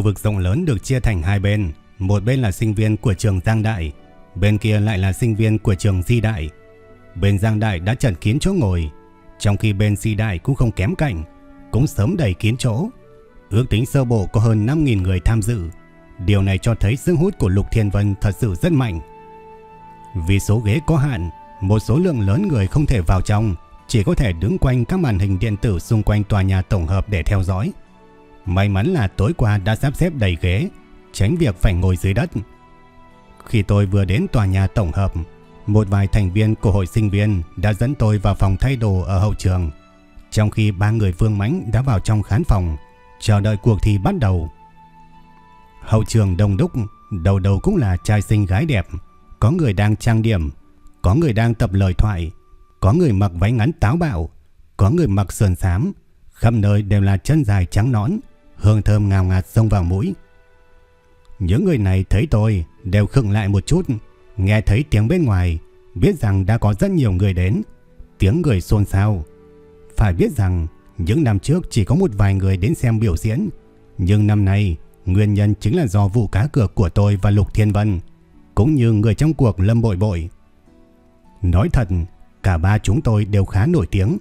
Khu vực rộng lớn được chia thành hai bên, một bên là sinh viên của trường Giang Đại, bên kia lại là sinh viên của trường Di Đại. Bên Giang Đại đã chật kín chỗ ngồi, trong khi bên Di Đại cũng không kém cạnh, cũng sớm đầy kín chỗ. Ước tính sơ bộ có hơn 5.000 người tham dự. Điều này cho thấy sức hút của Lục Thiên Vân thật sự rất mạnh. Vì số ghế có hạn, một số lượng lớn người không thể vào trong, chỉ có thể đứng quanh các màn hình điện tử xung quanh tòa nhà tổng hợp để theo dõi. May mắn là tối qua đã sắp xếp đầy ghế, tránh việc phải ngồi dưới đất. Khi tôi vừa đến tòa nhà tổng hợp, một vài thành viên của hội sinh viên đã dẫn tôi vào phòng thay đồ ở hậu trường, trong khi ba người vương mãnh đã vào trong khán phòng, chờ đợi cuộc thi bắt đầu. Hậu trường đông đúc, đầu đầu cũng là trai xinh gái đẹp, có người đang trang điểm, có người đang tập lời thoại, có người mặc váy ngắn táo bạo, có người mặc sườn xám, khắp nơi đều là chân dài trắng nõn, hương thơm ngào ngạt xông vào mũi. Những người này thấy tôi đều khựng lại một chút, nghe thấy tiếng bên ngoài, biết rằng đã có rất nhiều người đến, tiếng người xôn xao. Phải biết rằng những năm trước chỉ có một vài người đến xem biểu diễn, nhưng năm nay nguyên nhân chính là do vụ cá cược của tôi và Lục Thiên Vân, cũng như người trong cuộc Lâm Bội Bội. Nói thật, cả ba chúng tôi đều khá nổi tiếng.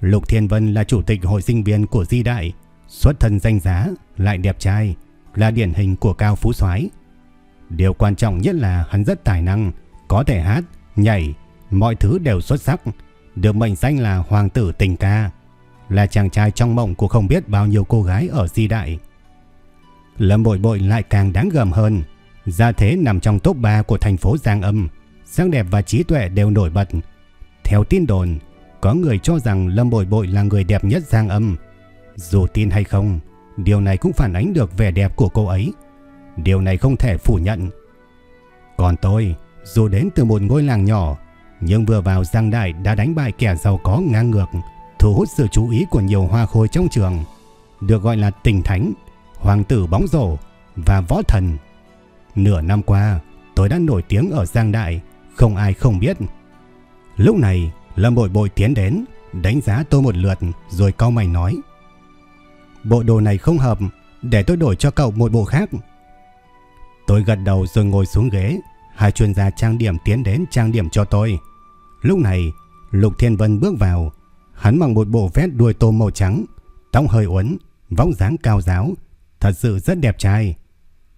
Lục Thiên Vân là chủ tịch hội sinh viên của Di Đại, Xuất thân danh giá, lại đẹp trai, là điển hình của cao phú soái. Điều quan trọng nhất là hắn rất tài năng, có thể hát, nhảy, mọi thứ đều xuất sắc, được mệnh danh là hoàng tử tình ca, là chàng trai trong mộng của không biết bao nhiêu cô gái ở di đại. Lâm Bội Bội lại càng đáng gờm hơn, gia thế nằm trong top 3 của thành phố Giang Âm, sắc đẹp và trí tuệ đều nổi bật. Theo tin đồn, có người cho rằng Lâm Bội Bội là người đẹp nhất Giang Âm, dù tin hay không, điều này cũng phản ánh được vẻ đẹp của cô ấy. Điều này không thể phủ nhận. Còn tôi, dù đến từ một ngôi làng nhỏ, nhưng vừa vào Giang Đại đã đánh bại kẻ giàu có ngang ngược, thu hút sự chú ý của nhiều hoa khôi trong trường, được gọi là tình thánh, hoàng tử bóng rổ và võ thần. Nửa năm qua, tôi đã nổi tiếng ở Giang Đại, không ai không biết. Lúc này, Lâm Bội Bội tiến đến, đánh giá tôi một lượt rồi cau mày nói: Bộ đồ này không hợp, để tôi đổi cho cậu một bộ khác. Tôi gật đầu rồi ngồi xuống ghế, hai chuyên gia trang điểm tiến đến trang điểm cho tôi. Lúc này, Lục Thiên Vân bước vào, hắn mặc một bộ vest đuôi tôm màu trắng, tóc hơi uốn, vóc dáng cao giáo, thật sự rất đẹp trai.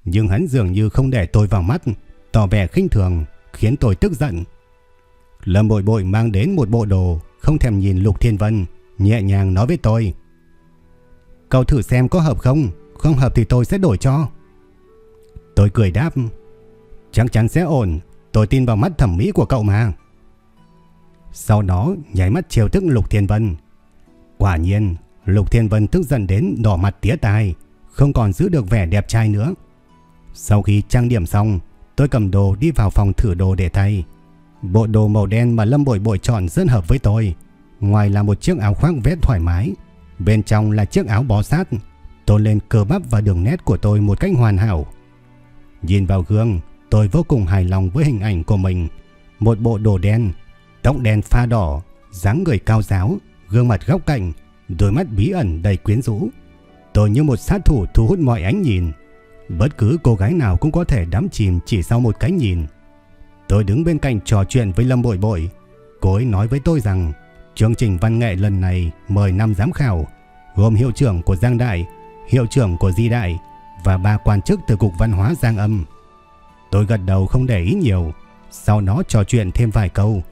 Nhưng hắn dường như không để tôi vào mắt, tỏ vẻ khinh thường, khiến tôi tức giận. Lâm Bội Bội mang đến một bộ đồ, không thèm nhìn Lục Thiên Vân, nhẹ nhàng nói với tôi. Cậu thử xem có hợp không? Không hợp thì tôi sẽ đổi cho. Tôi cười đáp, Chắc chắn sẽ ổn. Tôi tin vào mắt thẩm mỹ của cậu mà. Sau đó, nháy mắt chiều tức Lục Thiên Vân. Quả nhiên, Lục Thiên Vân tức giận đến đỏ mặt tía tai, Không còn giữ được vẻ đẹp trai nữa. Sau khi trang điểm xong, Tôi cầm đồ đi vào phòng thử đồ để thay. Bộ đồ màu đen mà Lâm Bội Bội chọn rất hợp với tôi, Ngoài là một chiếc áo khoác vét thoải mái. Bên trong là chiếc áo bó sát, tôn lên cơ bắp và đường nét của tôi một cách hoàn hảo. Nhìn vào gương, tôi vô cùng hài lòng với hình ảnh của mình. Một bộ đồ đen, tóc đen pha đỏ, dáng người cao giáo, gương mặt góc cạnh, đôi mắt bí ẩn đầy quyến rũ. Tôi như một sát thủ thu hút mọi ánh nhìn. Bất cứ cô gái nào cũng có thể đắm chìm chỉ sau một cái nhìn. Tôi đứng bên cạnh trò chuyện với Lâm Bội Bội. Cô ấy nói với tôi rằng Chương trình văn nghệ lần này mời 5 giám khảo, gồm hiệu trưởng của Giang Đại, hiệu trưởng của Di Đại và ba quan chức từ Cục Văn hóa Giang Âm. Tôi gật đầu không để ý nhiều, sau đó trò chuyện thêm vài câu.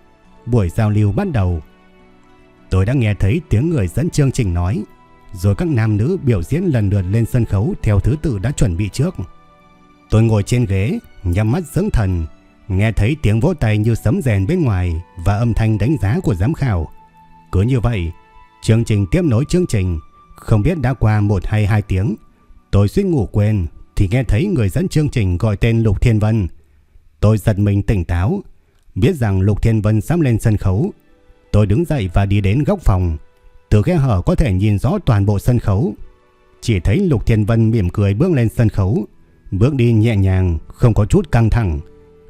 Buổi giao lưu bắt đầu. Tôi đã nghe thấy tiếng người dẫn chương trình nói, rồi các nam nữ biểu diễn lần lượt lên sân khấu theo thứ tự đã chuẩn bị trước. Tôi ngồi trên ghế, nhắm mắt dưỡng thần, nghe thấy tiếng vỗ tay như sấm rèn bên ngoài và âm thanh đánh giá của giám khảo. Cứ như vậy, chương trình tiếp nối chương trình, không biết đã qua một hay hai tiếng, tôi suýt ngủ quên thì nghe thấy người dẫn chương trình gọi tên Lục Thiên Vân. Tôi giật mình tỉnh táo, biết rằng Lục Thiên Vân sắp lên sân khấu. Tôi đứng dậy và đi đến góc phòng, từ khe hở có thể nhìn rõ toàn bộ sân khấu. Chỉ thấy Lục Thiên Vân mỉm cười bước lên sân khấu, bước đi nhẹ nhàng, không có chút căng thẳng.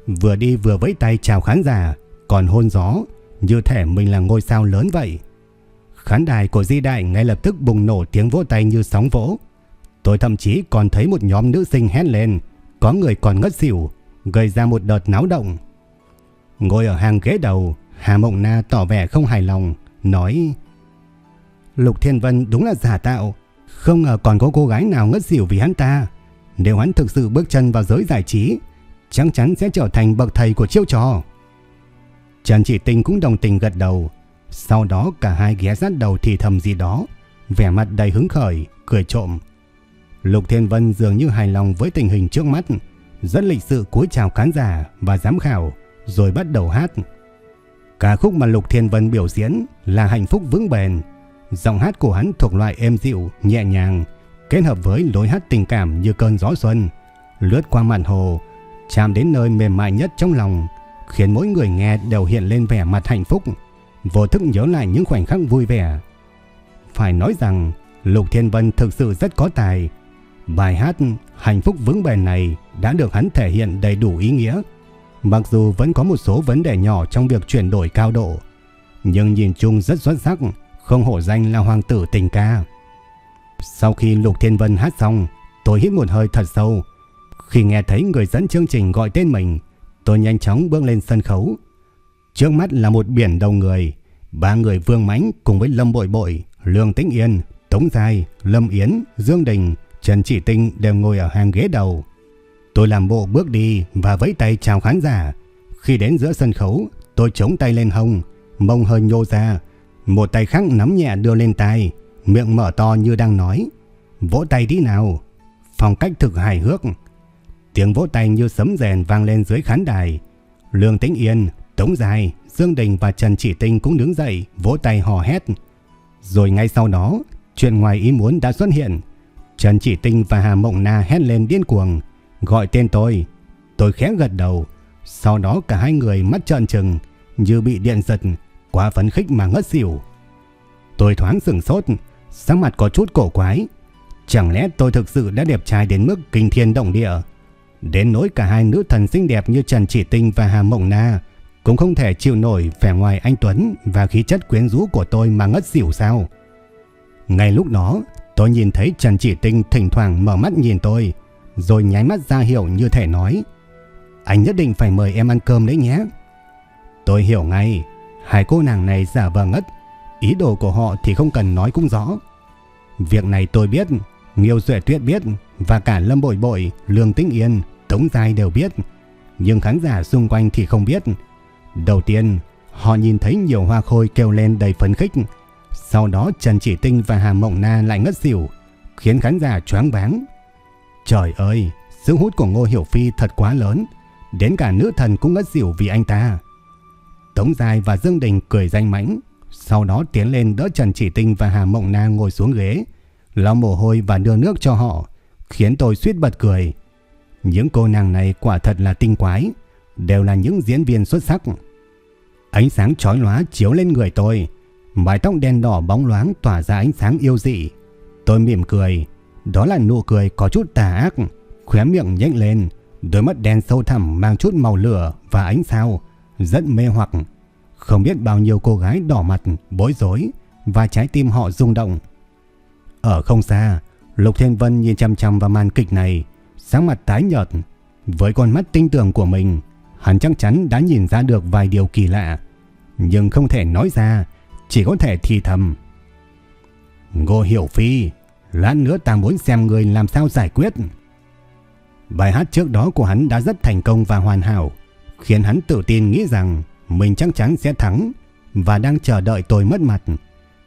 Vừa đi vừa vẫy tay chào khán giả, còn hôn gió, như thể mình là ngôi sao lớn vậy. Khán đài của Di Đại ngay lập tức bùng nổ tiếng vỗ tay như sóng vỗ. Tôi thậm chí còn thấy một nhóm nữ sinh hét lên, có người còn ngất xỉu, gây ra một đợt náo động. Ngồi ở hàng ghế đầu, Hà Mộng Na tỏ vẻ không hài lòng, nói Lục Thiên Vân đúng là giả tạo, không ngờ còn có cô gái nào ngất xỉu vì hắn ta. Nếu hắn thực sự bước chân vào giới giải trí, chắc chắn sẽ trở thành bậc thầy của chiêu trò. Trần Chỉ Tinh cũng đồng tình gật đầu, sau đó cả hai ghé sát đầu thì thầm gì đó, vẻ mặt đầy hứng khởi, cười trộm. Lục Thiên Vân dường như hài lòng với tình hình trước mắt, rất lịch sự cúi chào khán giả và giám khảo, rồi bắt đầu hát. Cả khúc mà Lục Thiên Vân biểu diễn là hạnh phúc vững bền. Giọng hát của hắn thuộc loại êm dịu, nhẹ nhàng, kết hợp với lối hát tình cảm như cơn gió xuân, lướt qua màn hồ, chạm đến nơi mềm mại nhất trong lòng, khiến mỗi người nghe đều hiện lên vẻ mặt hạnh phúc, vô thức nhớ lại những khoảnh khắc vui vẻ. Phải nói rằng, Lục Thiên Vân thực sự rất có tài. Bài hát Hạnh phúc vững bền này đã được hắn thể hiện đầy đủ ý nghĩa. Mặc dù vẫn có một số vấn đề nhỏ trong việc chuyển đổi cao độ, nhưng nhìn chung rất xuất sắc, không hổ danh là hoàng tử tình ca. Sau khi Lục Thiên Vân hát xong, tôi hít một hơi thật sâu. Khi nghe thấy người dẫn chương trình gọi tên mình, tôi nhanh chóng bước lên sân khấu. Trước mắt là một biển đầu người, ba người Vương Mãnh cùng với Lâm Bội Bội, Lương Tĩnh Yên, Tống Giai, Lâm Yến, Dương Đình, Trần Chỉ Tinh đều ngồi ở hàng ghế đầu. Tôi làm bộ bước đi và vẫy tay chào khán giả. Khi đến giữa sân khấu, tôi chống tay lên hông, mông hơi nhô ra, một tay khác nắm nhẹ đưa lên tai, miệng mở to như đang nói. Vỗ tay đi nào. Phong cách thực hài hước. Tiếng vỗ tay như sấm rèn vang lên dưới khán đài. Lương Tĩnh Yên, Tống Dài, Dương Đình và Trần Chỉ Tinh cũng đứng dậy vỗ tay hò hét. Rồi ngay sau đó, chuyện ngoài ý muốn đã xuất hiện. Trần Chỉ Tinh và Hà Mộng Na hét lên điên cuồng, gọi tên tôi. Tôi khẽ gật đầu. Sau đó cả hai người mắt trợn trừng, như bị điện giật, quá phấn khích mà ngất xỉu. Tôi thoáng sửng sốt, sắc mặt có chút cổ quái. Chẳng lẽ tôi thực sự đã đẹp trai đến mức kinh thiên động địa? Đến nỗi cả hai nữ thần xinh đẹp như Trần Chỉ Tinh và Hà Mộng Na cũng không thể chịu nổi vẻ ngoài anh Tuấn và khí chất quyến rũ của tôi mà ngất xỉu sao? Ngay lúc đó, tôi nhìn thấy Trần Chỉ Tinh thỉnh thoảng mở mắt nhìn tôi, rồi nháy mắt ra hiệu như thể nói Anh nhất định phải mời em ăn cơm đấy nhé. Tôi hiểu ngay, hai cô nàng này giả vờ ngất Ý đồ của họ thì không cần nói cũng rõ. Việc này tôi biết, Nghiêu Duệ Tuyết biết và cả Lâm Bội Bội, Lương Tĩnh Yên, Tống Giai đều biết. Nhưng khán giả xung quanh thì không biết. Đầu tiên, họ nhìn thấy nhiều hoa khôi kêu lên đầy phấn khích. Sau đó Trần Chỉ Tinh và Hà Mộng Na lại ngất xỉu, khiến khán giả choáng váng. Trời ơi, sức hút của Ngô Hiểu Phi thật quá lớn, đến cả nữ thần cũng ngất xỉu vì anh ta. Tống Giai và Dương Đình cười danh mãnh, sau đó tiến lên đỡ Trần Chỉ Tinh và Hà Mộng Na ngồi xuống ghế, lau mồ hôi và đưa nước cho họ, khiến tôi suýt bật cười. Những cô nàng này quả thật là tinh quái, đều là những diễn viên xuất sắc. Ánh sáng chói lóa chiếu lên người tôi, mái tóc đen đỏ bóng loáng tỏa ra ánh sáng yêu dị. Tôi mỉm cười, đó là nụ cười có chút tà ác, khóe miệng nhếch lên, đôi mắt đen sâu thẳm mang chút màu lửa và ánh sao, rất mê hoặc. Không biết bao nhiêu cô gái đỏ mặt, bối rối và trái tim họ rung động. Ở không xa, Lục Thiên Vân nhìn chăm chăm vào màn kịch này, sáng mặt tái nhợt. Với con mắt tinh tường của mình, hắn chắc chắn đã nhìn ra được vài điều kỳ lạ, nhưng không thể nói ra, chỉ có thể thì thầm. Ngô Hiểu Phi, lát nữa ta muốn xem người làm sao giải quyết. Bài hát trước đó của hắn đã rất thành công và hoàn hảo, khiến hắn tự tin nghĩ rằng mình chắc chắn sẽ thắng và đang chờ đợi tôi mất mặt.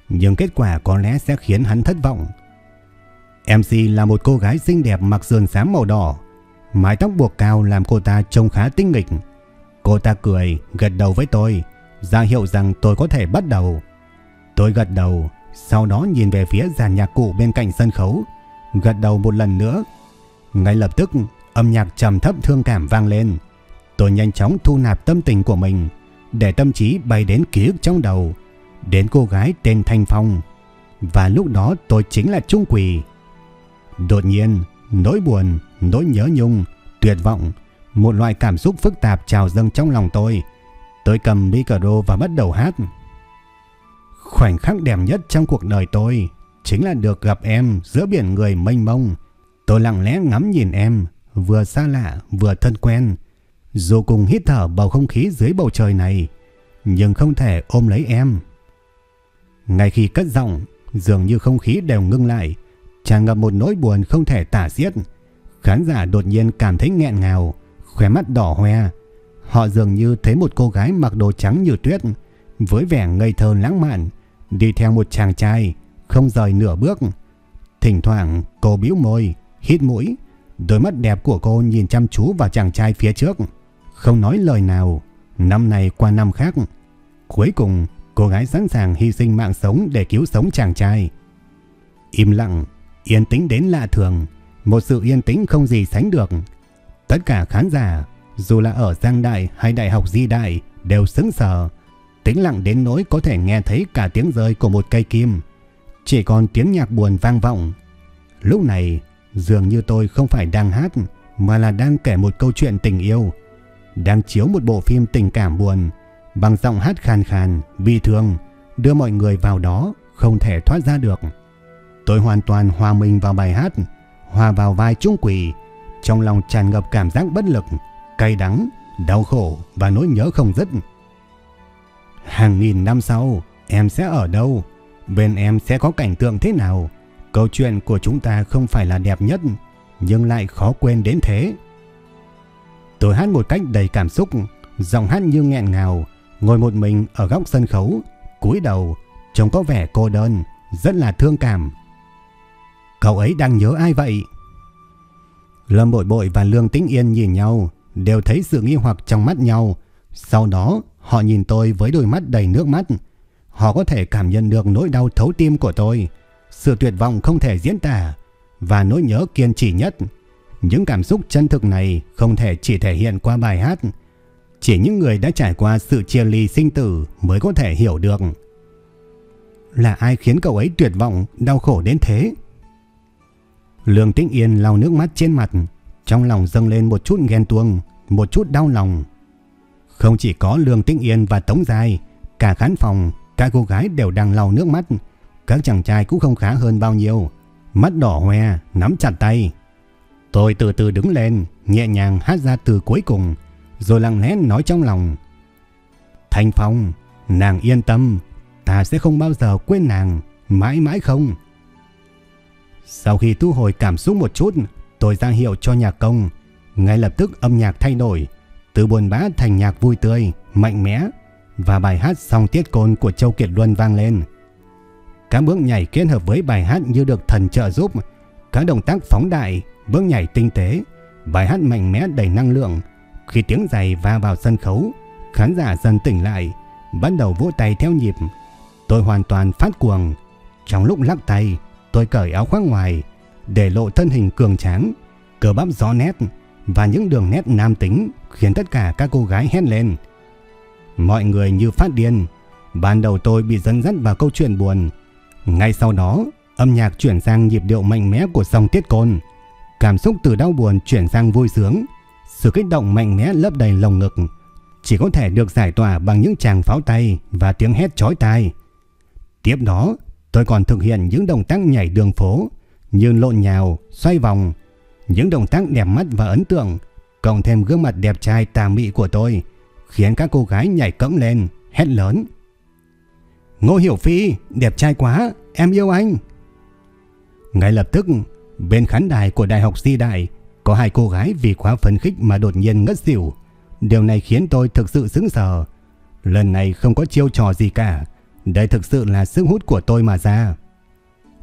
nhưng kết quả có lẽ sẽ khiến hắn thất vọng. MC là một cô gái xinh đẹp mặc sườn xám màu đỏ, mái tóc buộc cao làm cô ta trông khá tinh nghịch. Cô ta cười, gật đầu với tôi, ra hiệu rằng tôi có thể bắt đầu. Tôi gật đầu, sau đó nhìn về phía dàn nhạc cụ bên cạnh sân khấu, gật đầu một lần nữa. Ngay lập tức, âm nhạc trầm thấp thương cảm vang lên. Tôi nhanh chóng thu nạp tâm tình của mình, để tâm trí bay đến ký ức trong đầu, đến cô gái tên Thanh Phong. Và lúc đó tôi chính là Trung Quỳ. Đột nhiên, nỗi buồn, nỗi nhớ nhung, tuyệt vọng, một loại cảm xúc phức tạp trào dâng trong lòng tôi. Tôi cầm micro và bắt đầu hát. Khoảnh khắc đẹp nhất trong cuộc đời tôi chính là được gặp em giữa biển người mênh mông. Tôi lặng lẽ ngắm nhìn em, vừa xa lạ vừa thân quen. Dù cùng hít thở bầu không khí dưới bầu trời này, nhưng không thể ôm lấy em. Ngay khi cất giọng, dường như không khí đều ngưng lại, tràn ngập một nỗi buồn không thể tả xiết. Khán giả đột nhiên cảm thấy nghẹn ngào, khóe mắt đỏ hoe. Họ dường như thấy một cô gái mặc đồ trắng như tuyết, với vẻ ngây thơ lãng mạn, đi theo một chàng trai, không rời nửa bước. Thỉnh thoảng cô bĩu môi, hít mũi, đôi mắt đẹp của cô nhìn chăm chú vào chàng trai phía trước, không nói lời nào. Năm này qua năm khác, cuối cùng cô gái sẵn sàng hy sinh mạng sống để cứu sống chàng trai. Im lặng, yên tĩnh đến lạ thường, một sự yên tĩnh không gì sánh được. Tất cả khán giả, dù là ở Giang Đại hay Đại học Di Đại, đều sững sờ. Tĩnh lặng đến nỗi có thể nghe thấy cả tiếng rơi của một cây kim. Chỉ còn tiếng nhạc buồn vang vọng. Lúc này, dường như tôi không phải đang hát, mà là đang kể một câu chuyện tình yêu. Đang chiếu một bộ phim tình cảm buồn, bằng giọng hát khàn khàn, bi thương, đưa mọi người vào đó, không thể thoát ra được. Tôi hoàn toàn hòa mình vào bài hát, hòa vào vai trung quỷ, trong lòng tràn ngập cảm giác bất lực, cay đắng, đau khổ và nỗi nhớ không dứt. Hàng nghìn năm sau, em sẽ ở đâu? Bên em sẽ có cảnh tượng thế nào? Câu chuyện của chúng ta không phải là đẹp nhất, nhưng lại khó quên đến thế. Tôi hát một cách đầy cảm xúc, giọng hát như nghẹn ngào, ngồi một mình ở góc sân khấu, cúi đầu, trông có vẻ cô đơn, rất là thương cảm. Cậu ấy đang nhớ ai vậy? Lâm Bội Bội và Lương Tĩnh Yên nhìn nhau, đều thấy sự nghi hoặc trong mắt nhau. Sau đó, họ nhìn tôi với đôi mắt đầy nước mắt. Họ có thể cảm nhận được nỗi đau thấu tim của tôi, sự tuyệt vọng không thể diễn tả và nỗi nhớ kiên trì nhất. Những cảm xúc chân thực này không thể chỉ thể hiện qua bài hát. Chỉ những người đã trải qua sự chia ly sinh tử mới có thể hiểu được. Là ai khiến cậu ấy tuyệt vọng, đau khổ đến thế? Lương Tĩnh Yên lau nước mắt trên mặt, trong lòng dâng lên một chút ghen tuông, một chút đau lòng. Không chỉ có Lương Tĩnh Yên và Tống Giai, cả khán phòng, các cô gái đều đang lau nước mắt. Các chàng trai cũng không khá hơn bao nhiêu, mắt đỏ hoe, nắm chặt tay. Tôi từ từ đứng lên, nhẹ nhàng hát ra từ cuối cùng, rồi lặng lẽ nói trong lòng. Thanh Phong, nàng yên tâm, ta sẽ không bao giờ quên nàng, mãi mãi không. Sau khi thu hồi cảm xúc một chút, tôi ra hiệu cho nhạc công. Ngay lập tức âm nhạc thay đổi, từ buồn bã thành nhạc vui tươi, mạnh mẽ và bài hát song tiết côn của Châu Kiệt Luân vang lên. Các bước nhảy kết hợp với bài hát như được thần trợ giúp, các động tác phóng đại, bước nhảy tinh tế, bài hát mạnh mẽ đầy năng lượng. Khi tiếng giày va vào sân khấu, khán giả dần tỉnh lại, bắt đầu vỗ tay theo nhịp. Tôi hoàn toàn phát cuồng. Trong lúc lắc tay, tôi cởi áo khoác ngoài, để lộ thân hình cường tráng, cơ bắp rõ nét và những đường nét nam tính khiến tất cả các cô gái hét lên. Mọi người như phát điên. Ban đầu tôi bị dẫn dắt vào câu chuyện buồn. Ngay sau đó, âm nhạc chuyển sang nhịp điệu mạnh mẽ của song tiết côn. Cảm xúc từ đau buồn chuyển sang vui sướng. Sự kích động mạnh mẽ lấp đầy lồng ngực. Chỉ có thể được giải tỏa bằng những tràng pháo tay và tiếng hét chói tai. Tiếp đó, tôi còn thực hiện những động tác nhảy đường phố như lộn nhào, xoay vòng. Những động tác đẹp mắt và ấn tượng, cộng thêm gương mặt đẹp trai tà mị của tôi, khiến các cô gái nhảy cẫng lên, hét lớn. Ngô Hiểu Phi, đẹp trai quá, em yêu anh. Ngay lập tức, bên khán đài của Đại học Di Đại, có hai cô gái vì quá phấn khích mà đột nhiên ngất xỉu. Điều này khiến tôi thực sự sững sờ. Lần này không có chiêu trò gì cả, đây thực sự là sức hút của tôi mà ra.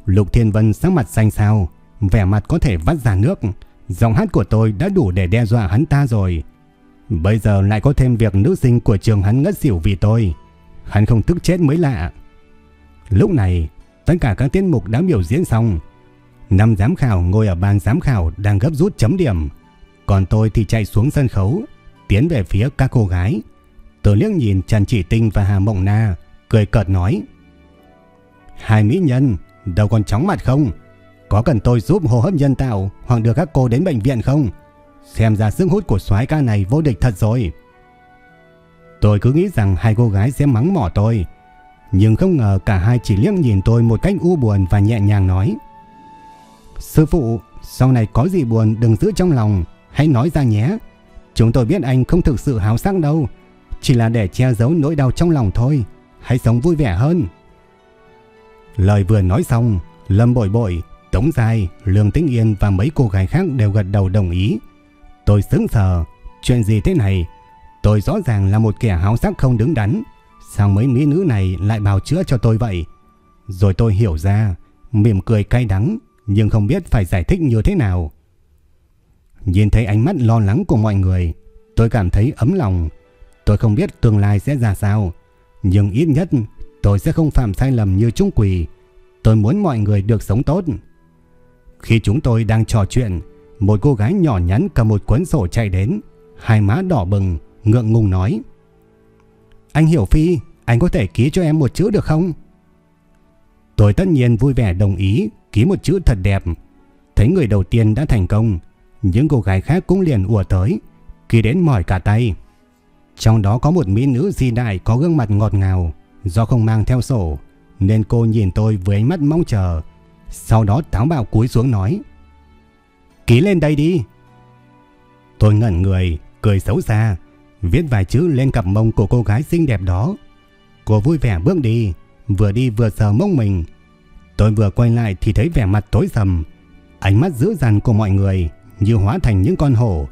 Lục Thiên Vân sắc mặt xanh xao, vẻ mặt có thể vắt ra nước. Giọng hát của tôi đã đủ để đe dọa hắn ta rồi. Bây giờ lại có thêm việc nữ sinh của trường hắn ngất xỉu vì tôi. Hắn không tức chết mới lạ. Lúc này, tất cả các tiết mục đã biểu diễn xong. Năm giám khảo ngồi ở bàn giám khảo đang gấp rút chấm điểm. Còn tôi thì chạy xuống sân khấu, tiến về phía các cô gái. Tôi liếc nhìn Trần Chỉ Tinh và Hà Mộng Na, cười cợt nói. Hai mỹ nhân, đâu còn chóng mặt không? Có cần tôi giúp hô hấp nhân tạo hoặc đưa các cô đến bệnh viện không? Xem ra sức hút của soái ca này vô địch thật rồi. Tôi cứ nghĩ rằng hai cô gái sẽ mắng mỏ tôi. Nhưng không ngờ cả hai chỉ liếc nhìn tôi một cách u buồn và nhẹ nhàng nói. Sư phụ, sau này có gì buồn đừng giữ trong lòng, hãy nói ra nhé. Chúng tôi biết anh không thực sự háo sắc đâu, chỉ là để che giấu nỗi đau trong lòng thôi. Hãy sống vui vẻ hơn. Lời vừa nói xong, Lâm Bội Bội, Tống Giai, Lương Tĩnh Yên và mấy cô gái khác đều gật đầu đồng ý. Tôi sững sờ, chuyện gì thế này? Tôi rõ ràng là một kẻ háo sắc không đứng đắn, sao mấy mỹ nữ này lại bào chữa cho tôi vậy? Rồi tôi hiểu ra, mỉm cười cay đắng, nhưng không biết phải giải thích như thế nào. Nhìn thấy ánh mắt lo lắng của mọi người, tôi cảm thấy ấm lòng. Tôi không biết tương lai sẽ ra sao, nhưng ít nhất tôi sẽ không phạm sai lầm như chúng quỷ Tôi muốn mọi người được sống tốt. Khi chúng tôi đang trò chuyện, một cô gái nhỏ nhắn cầm một cuốn sổ chạy đến, hai má đỏ bừng, ngượng ngùng nói. Anh Hiểu Phi, anh có thể ký cho em một chữ được không? Tôi tất nhiên vui vẻ đồng ý, ký một chữ thật đẹp. Thấy người đầu tiên đã thành công, những cô gái khác cũng liền ùa tới, ký đến mỏi cả tay. Trong đó có một mỹ nữ di đại có gương mặt ngọt ngào, do không mang theo sổ, nên cô nhìn tôi với ánh mắt mong chờ. Sau đó táo bạo cúi xuống nói. Ký lên đây đi. Tôi ngẩn người, cười xấu xa, viết vài chữ lên cặp mông của cô gái xinh đẹp đó. Cô vui vẻ bước đi, vừa đi vừa sờ mông mình. Tôi vừa quay lại thì thấy vẻ mặt tối sầm, ánh mắt dữ dằn của mọi người như hóa thành những con hổ,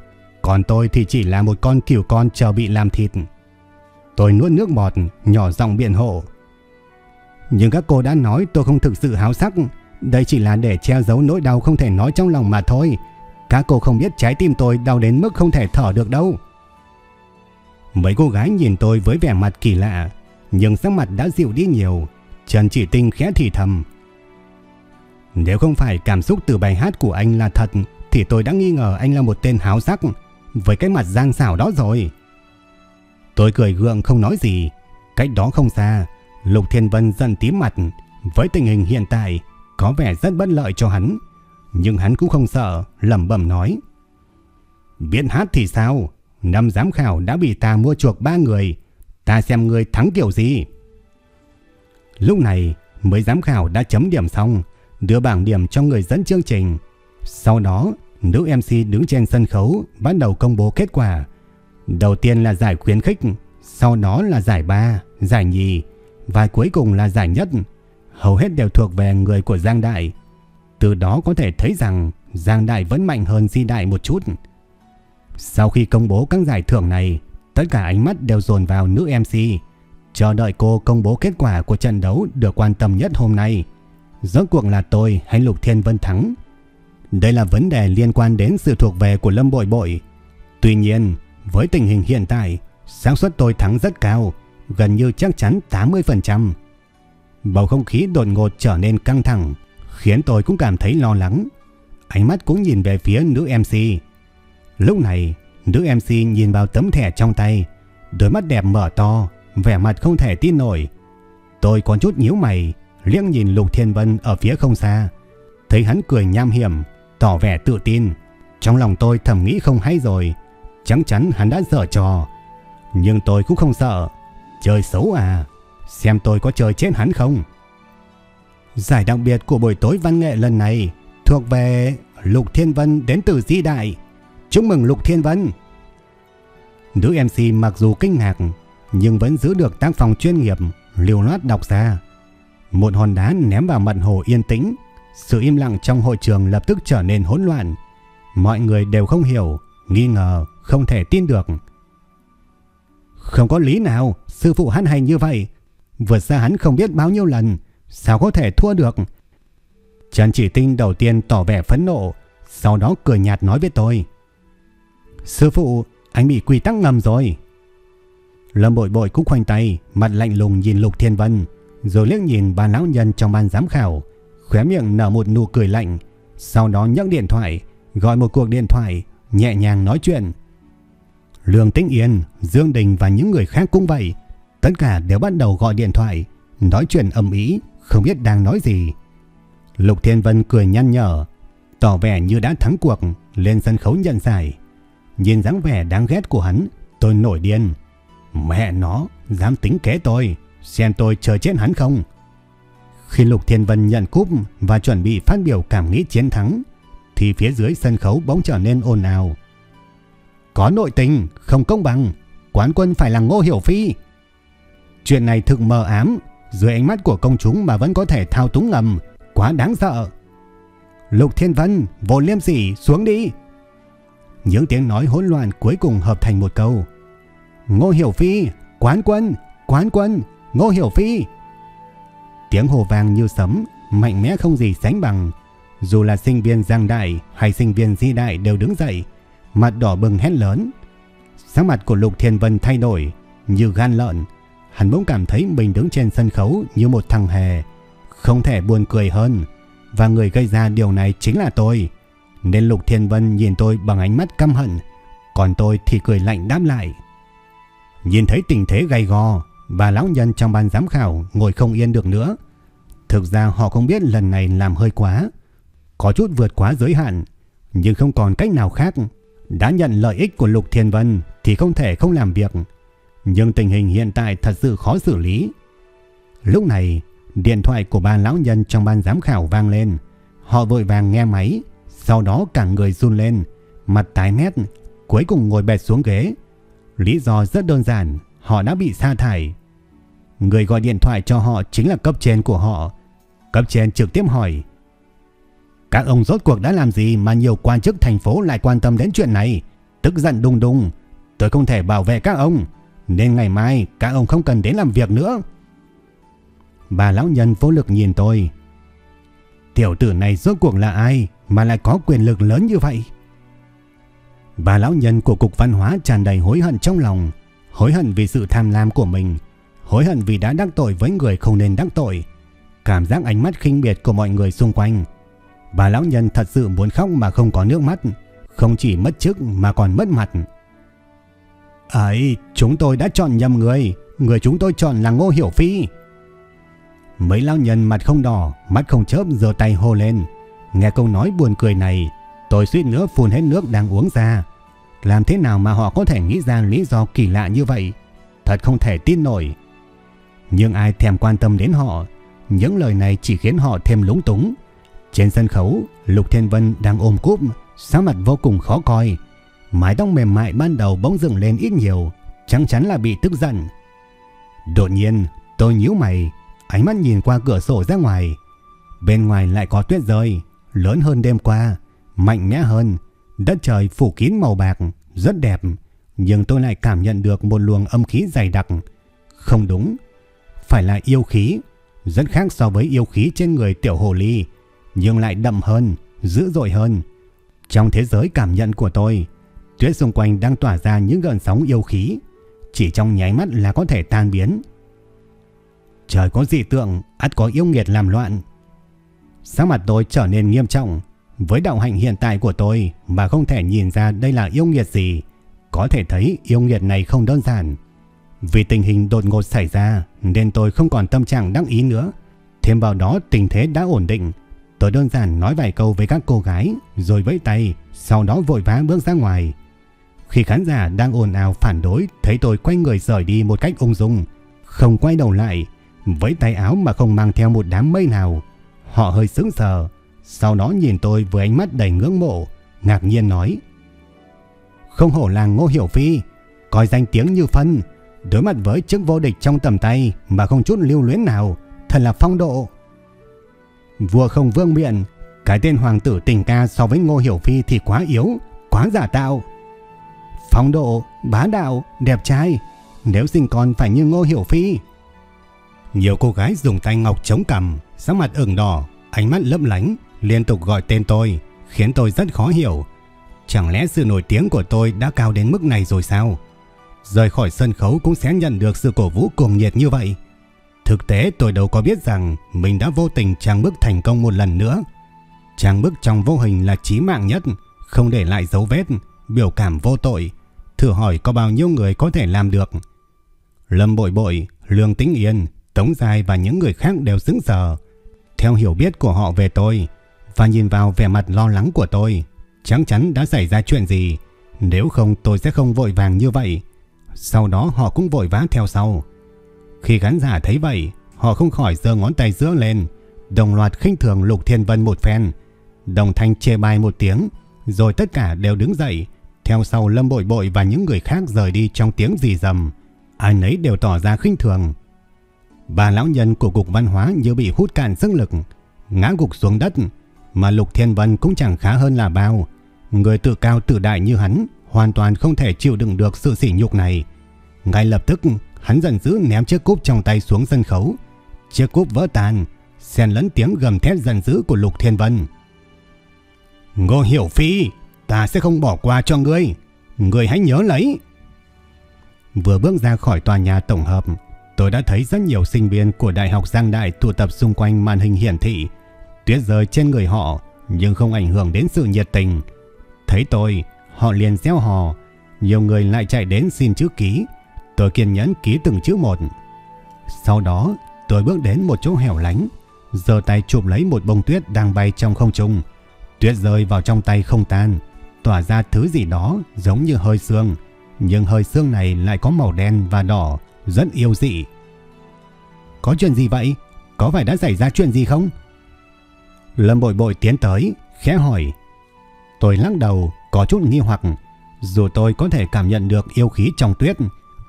còn tôi thì chỉ là một con cừu con chờ bị làm thịt. Tôi nuốt nước bọt, nhỏ giọng biện hộ. Nhưng các cô đã nói tôi không thực sự háo sắc, đây chỉ là để che giấu nỗi đau không thể nói trong lòng mà thôi. Các cô không biết trái tim tôi đau đến mức không thể thở được đâu. Mấy cô gái nhìn tôi với vẻ mặt kỳ lạ, nhưng sắc mặt đã dịu đi nhiều. Trần Chỉ Tinh khẽ thì thầm. Nếu không phải cảm xúc từ bài hát của anh là thật, thì tôi đã nghi ngờ anh là một tên háo sắc với cái mặt giang xảo đó rồi. Tôi cười gượng không nói gì. Cách đó không xa, Lục Thiên Vân dần tím mặt. Với tình hình hiện tại, có vẻ rất bất lợi cho hắn. Nhưng hắn cũng không sợ, lẩm bẩm nói. Biết hát thì sao? Năm giám khảo đã bị ta mua chuộc ba người. Ta xem người thắng kiểu gì. Lúc này, mấy giám khảo đã chấm điểm xong, đưa bảng điểm cho người dẫn chương trình. Sau đó, nữ MC đứng trên sân khấu bắt đầu công bố kết quả. Đầu tiên là giải khuyến khích, sau đó là giải ba, giải nhì và cuối cùng là giải nhất. Hầu hết đều thuộc về người của Giang Đại. Từ đó có thể thấy rằng Giang Đại vẫn mạnh hơn Di Đại một chút. Sau khi công bố các giải thưởng này, tất cả ánh mắt đều dồn vào nữ MC, chờ đợi cô công bố kết quả của trận đấu được quan tâm nhất hôm nay. Rốt cuộc là tôi hay Lục Thiên Vân thắng? Đây là vấn đề liên quan đến sự thuộc về của Lâm Bội Bội. Tuy nhiên, với tình hình hiện tại, xác suất tôi thắng rất cao, gần như chắc chắn 80%. Bầu không khí đột ngột trở nên căng thẳng, khiến tôi cũng cảm thấy lo lắng. Ánh mắt cũng nhìn về phía nữ MC. Lúc này, nữ MC nhìn vào tấm thẻ trong tay, đôi mắt đẹp mở to, vẻ mặt không thể tin nổi. Tôi có chút nhíu mày, liếc nhìn Lục Thiên Vân ở phía không xa, thấy hắn cười nham hiểm, tỏ vẻ tự tin. Trong lòng tôi thầm nghĩ không hay rồi, chắc chắn hắn đã dở trò. Nhưng tôi cũng không sợ, chơi xấu à, xem tôi có chơi chết hắn không. Giải đặc biệt của buổi tối văn nghệ lần này thuộc về Lục Thiên Vân đến từ Di Đại. Chúc mừng Lục Thiên Vân. Nữ MC mặc dù kinh ngạc nhưng vẫn giữ được tác phong chuyên nghiệp, liều loát đọc ra. Một hòn đá ném vào mặt hồ yên tĩnh, sự im lặng trong hội trường lập tức trở nên hỗn loạn. Mọi người đều không hiểu, nghi ngờ, không thể tin được. Không có lý nào, sư phụ hắn hành như vậy. vượt xa hắn không biết bao nhiêu lần, sao có thể thua được. Trần Chỉ Tinh đầu tiên tỏ vẻ phẫn nộ, sau đó cười nhạt nói với tôi. Sư phụ, anh bị quy tắc ngầm rồi. Lâm bội bội cũng khoanh tay, mặt lạnh lùng nhìn Lục Thiên Vân, rồi liếc nhìn ba lão nhân trong ban giám khảo, khóe miệng nở một nụ cười lạnh, sau đó nhấc điện thoại, gọi một cuộc điện thoại, nhẹ nhàng nói chuyện. Lương Tĩnh Yên, Dương Đình và những người khác cũng vậy, tất cả đều bắt đầu gọi điện thoại, nói chuyện ầm ĩ, không biết đang nói gì. Lục Thiên Vân cười nhăn nhở, tỏ vẻ như đã thắng cuộc, lên sân khấu nhận giải. Nhìn dáng vẻ đáng ghét của hắn, tôi nổi điên. Mẹ nó, dám tính kế tôi, xem tôi chờ chết hắn không. Khi Lục Thiên Vân nhận cúp và chuẩn bị phát biểu cảm nghĩ chiến thắng, thì phía dưới sân khấu bỗng trở nên ồn ào. Có nội tình, không công bằng, quán quân phải là Ngô Hiểu Phi. Chuyện này thực mờ ám, dưới ánh mắt của công chúng mà vẫn có thể thao túng ngầm, quá đáng sợ. Lục Thiên Vân, vô liêm sỉ, xuống đi. Những tiếng nói hỗn loạn cuối cùng hợp thành một câu. Ngô Hiểu Phi, quán quân, quán quân, Ngô Hiểu Phi. Tiếng hồ vang như sấm, mạnh mẽ không gì sánh bằng. Dù là sinh viên Giang Đại hay sinh viên Di Đại đều đứng dậy, mặt đỏ bừng hét lớn. Sáng mặt của Lục Thiên Vân thay đổi, như gan lợn. Hắn bỗng cảm thấy mình đứng trên sân khấu như một thằng hề, không thể buồn cười hơn. Và người gây ra điều này chính là tôi. Nên Lục Thiên Vân nhìn tôi bằng ánh mắt căm hận, còn tôi thì cười lạnh đáp lại. Nhìn thấy tình thế gay go, bà lão nhân trong ban giám khảo ngồi không yên được nữa. Thực ra họ không biết lần này làm hơi quá, có chút vượt quá giới hạn, nhưng không còn cách nào khác. Đã nhận lợi ích của Lục Thiên Vân thì không thể không làm việc. Nhưng tình hình hiện tại thật sự khó xử lý. Lúc này, điện thoại của ba lão nhân trong ban giám khảo vang lên. Họ vội vàng nghe máy, sau đó cả người run lên, mặt tái mét, cuối cùng ngồi bệt xuống ghế. Lý do rất đơn giản, họ đã bị sa thải. Người gọi điện thoại cho họ chính là cấp trên của họ. Cấp trên trực tiếp hỏi. Các ông rốt cuộc đã làm gì mà nhiều quan chức thành phố lại quan tâm đến chuyện này? Tức giận đùng đùng. Tôi không thể bảo vệ các ông. Nên ngày mai các ông không cần đến làm việc nữa. Bà lão nhân vô lực nhìn tôi. Tiểu tử này rốt cuộc là ai mà lại có quyền lực lớn như vậy? Bà lão nhân của Cục Văn hóa tràn đầy hối hận trong lòng. Hối hận vì sự tham lam của mình. Hối hận vì đã đắc tội với người không nên đắc tội. Cảm giác ánh mắt khinh biệt của mọi người xung quanh. Bà lão nhân thật sự muốn khóc mà không có nước mắt. Không chỉ mất chức mà còn mất mặt. Ấy, chúng tôi đã chọn nhầm người. Người chúng tôi chọn là Ngô Hiểu Phi. Mấy lão nhân mặt không đỏ, mắt không chớp giơ tay hô lên. Nghe câu nói buồn cười này, tôi suýt nữa phun hết nước đang uống ra. Làm thế nào mà họ có thể nghĩ ra lý do kỳ lạ như vậy? Thật không thể tin nổi. Nhưng ai thèm quan tâm đến họ, những lời này chỉ khiến họ thêm lúng túng. Trên sân khấu, Lục Thiên Vân đang ôm cúp, sáng mặt vô cùng khó coi. Mái tóc mềm mại ban đầu bỗng dựng lên ít nhiều, chắc chắn là bị tức giận. Đột nhiên, tôi nhíu mày, ánh mắt nhìn qua cửa sổ ra ngoài. Bên ngoài lại có tuyết rơi, lớn hơn đêm qua, mạnh mẽ hơn. Đất trời phủ kín màu bạc, rất đẹp, nhưng tôi lại cảm nhận được một luồng âm khí dày đặc. Không đúng, phải là yêu khí, rất khác so với yêu khí trên người tiểu hồ ly, nhưng lại đậm hơn, dữ dội hơn. Trong thế giới cảm nhận của tôi, tuyết xung quanh đang tỏa ra những gợn sóng yêu khí, chỉ trong nháy mắt là có thể tan biến. Trời có dị tượng, ắt có yêu nghiệt làm loạn. Sắc mặt tôi trở nên nghiêm trọng, với đạo hạnh hiện tại của tôi mà không thể nhìn ra đây là yêu nghiệt gì, có thể thấy yêu nghiệt này không đơn giản. Vì tình hình đột ngột xảy ra nên tôi không còn tâm trạng đắc ý nữa. Thêm vào đó tình thế đã ổn định. Tôi đơn giản nói vài câu với các cô gái rồi vẫy tay, sau đó vội vã bước ra ngoài. Khi khán giả đang ồn ào phản đối thấy tôi quay người rời đi một cách ung dung, không quay đầu lại, với tay áo mà không mang theo một đám mây nào. Họ hơi sững sờ, sau đó nhìn tôi với ánh mắt đầy ngưỡng mộ, ngạc nhiên nói. Không hổ là Ngô Hiểu Phi, coi danh tiếng như phân, đối mặt với chức vô địch trong tầm tay mà không chút lưu luyến nào, thật là phong độ. Vua không vương miện, cái tên hoàng tử tình ca so với Ngô Hiểu Phi thì quá yếu, quá giả tạo. Phong độ, bá đạo, đẹp trai, nếu sinh con phải như Ngô Hiểu Phi. Nhiều cô gái dùng tay ngọc chống cằm, sắc mặt ửng đỏ, ánh mắt lấp lánh, liên tục gọi tên tôi, khiến tôi rất khó hiểu. Chẳng lẽ sự nổi tiếng của tôi đã cao đến mức này rồi sao? Rời khỏi sân khấu cũng sẽ nhận được sự cổ vũ cuồng nhiệt như vậy. Thực tế tôi đâu có biết rằng mình đã vô tình trang bức thành công một lần nữa. Trang bức trong vô hình là chí mạng nhất, không để lại dấu vết, biểu cảm vô tội. Thử hỏi có bao nhiêu người có thể làm được. Lâm Bội Bội, Lương Tĩnh Yên, Tống Dài và những người khác đều sững sờ. Theo hiểu biết của họ về tôi và nhìn vào vẻ mặt lo lắng của tôi, chắc chắn đã xảy ra chuyện gì. Nếu không tôi sẽ không vội vàng như vậy. Sau đó họ cũng vội vã theo sau. Khi khán giả thấy vậy, họ không khỏi giơ ngón tay giữa lên, đồng loạt khinh thường Lục Thiên Vân một phen, đồng thanh chê bai một tiếng, rồi tất cả đều đứng dậy, theo sau Lâm Bội Bội và những người khác rời đi trong tiếng rì rầm. Ai nấy đều tỏ ra khinh thường. Bà lão nhân của cục văn hóa như bị hút cạn sức lực, ngã gục xuống đất, mà Lục Thiên Vân cũng chẳng khá hơn là bao. Người tự cao tự đại như hắn hoàn toàn không thể chịu đựng được sự sỉ nhục này. Ngay lập tức, hắn giận dữ ném chiếc cúp trong tay xuống sân khấu. Chiếc cúp vỡ tan, xen lẫn tiếng gầm thét giận dữ của Lục Thiên Vân. Ngô Hiểu Phi, ta sẽ không bỏ qua cho ngươi. Ngươi hãy nhớ lấy. Vừa bước ra khỏi tòa nhà tổng hợp, tôi đã thấy rất nhiều sinh viên của Đại học Giang Đại tụ tập xung quanh màn hình hiển thị. Tuyết rơi trên người họ, nhưng không ảnh hưởng đến sự nhiệt tình. Thấy tôi, họ liền gieo hò. Nhiều người lại chạy đến xin chữ ký. Tôi kiên nhẫn ký từng chữ một. Sau đó, tôi bước đến một chỗ hẻo lánh, giơ tay chụp lấy một bông tuyết đang bay trong không trung. Tuyết rơi vào trong tay không tan, tỏa ra thứ gì đó giống như hơi xương, nhưng hơi xương này lại có màu đen và đỏ, rất yêu dị. Có chuyện gì vậy? Có phải đã xảy ra chuyện gì không? Lâm bội bội tiến tới, khẽ hỏi. Tôi lắc đầu, có chút nghi hoặc. Dù tôi có thể cảm nhận được yêu khí trong tuyết,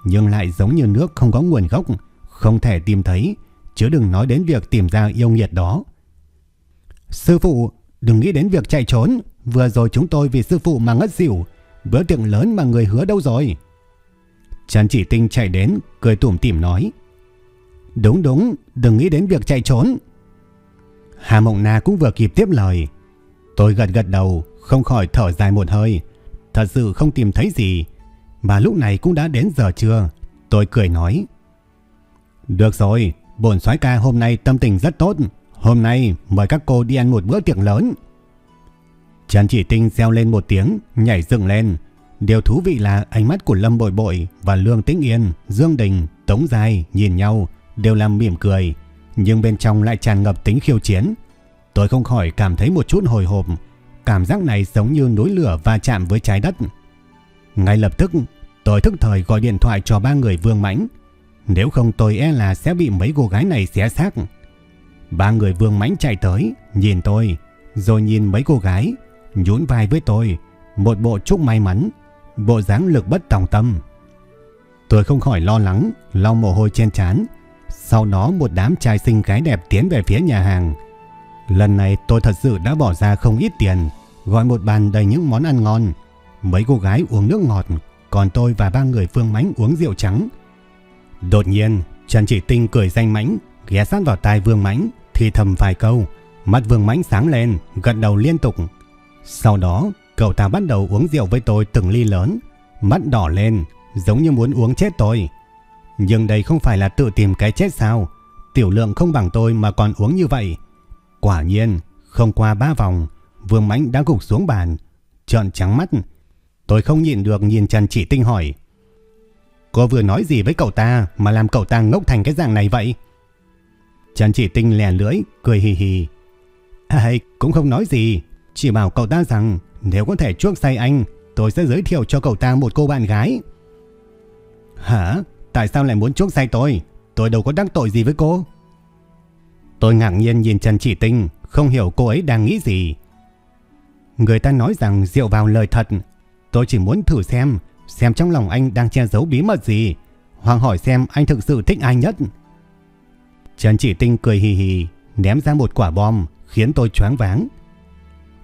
nhưng lại giống như nước không có nguồn gốc, không thể tìm thấy, chứ đừng nói đến việc tìm ra yêu nghiệt đó. Sư phụ, đừng nghĩ đến việc chạy trốn, vừa rồi chúng tôi vì sư phụ mà ngất xỉu, bữa tiệc lớn mà người hứa đâu rồi? Chán Chỉ Tinh chạy đến, cười tủm tỉm nói. Đúng đúng, đừng nghĩ đến việc chạy trốn. Hà Mộng Na cũng vừa kịp tiếp lời. Tôi gật gật đầu, không khỏi thở dài một hơi. Thật sự không tìm thấy gì. Mà lúc này cũng đã đến giờ trưa. Tôi cười nói. Được rồi, bổn soái ca hôm nay tâm tình rất tốt. Hôm nay mời các cô đi ăn một bữa tiệc lớn. Trần Chỉ Tinh reo lên một tiếng, nhảy dựng lên. Điều thú vị là ánh mắt của Lâm Bội Bội và Lương Tĩnh Yên, Dương Đình, Tống Giai nhìn nhau đều làm mỉm cười, nhưng bên trong lại tràn ngập tính khiêu chiến. Tôi không khỏi cảm thấy một chút hồi hộp, cảm giác này giống như núi lửa va chạm với trái đất. Ngay lập tức, tôi thức thời gọi điện thoại cho ba người Vương Mãnh. Nếu không tôi e là sẽ bị mấy cô gái này xé xác. Ba người Vương Mãnh chạy tới, nhìn tôi, rồi nhìn mấy cô gái, nhún vai với tôi, một bộ chúc may mắn, bộ dáng lực bất tòng tâm. Tôi không khỏi lo lắng, lau mồ hôi trên trán. Sau đó một đám trai xinh gái đẹp tiến về phía nhà hàng. Lần này tôi thật sự đã bỏ ra không ít tiền, gọi một bàn đầy những món ăn ngon. Mấy cô gái uống nước ngọt, còn tôi và ba người Phương Mánh uống rượu trắng. Đột nhiên, Trần Chỉ Tinh cười danh mãnh, ghé sát vào tai Vương Mãnh, thì thầm vài câu. Mắt Vương Mãnh sáng lên, gật đầu liên tục. Sau đó, cậu ta bắt đầu uống rượu với tôi từng ly lớn, mắt đỏ lên, giống như muốn uống chết tôi. Nhưng đây không phải là tự tìm cái chết sao? Tiểu lượng không bằng tôi mà còn uống như vậy. Quả nhiên, không qua ba vòng, Vương Mãnh đã gục xuống bàn, trợn trắng mắt. Tôi không nhịn được nhìn Trần Chỉ Tinh hỏi. Cô vừa nói gì với cậu ta mà làm cậu ta ngốc thành cái dạng này vậy? Trần Chỉ Tinh lè lưỡi, cười hì hì. À, Ai cũng không nói gì, chỉ bảo cậu ta rằng nếu có thể chuốc say anh, tôi sẽ giới thiệu cho cậu ta một cô bạn gái. Hả? Tại sao lại muốn chuốc say tôi? Tôi đâu có đắc tội gì với cô. Tôi ngạc nhiên nhìn Trần Chỉ Tinh, không hiểu cô ấy đang nghĩ gì. Người ta nói rằng rượu vào lời thật. Tôi chỉ muốn thử xem, xem trong lòng anh đang che giấu bí mật gì. Hoàng hỏi xem anh thực sự thích ai nhất. Trần Chỉ Tinh cười hì hì, ném ra một quả bom, khiến tôi choáng váng.